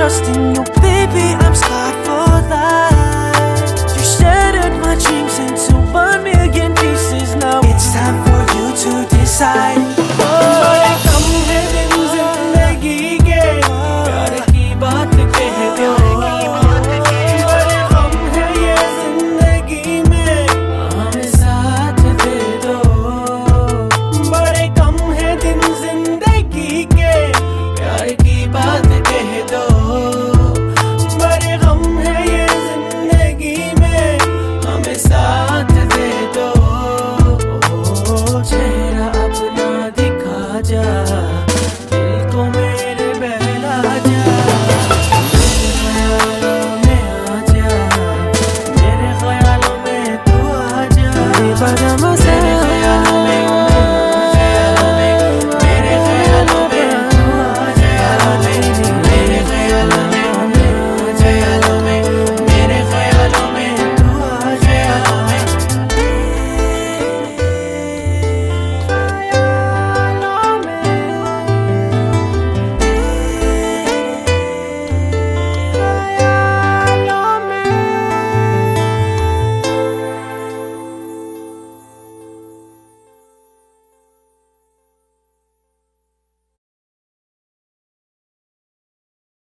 trusting you, baby. I'm scarred for life. Panama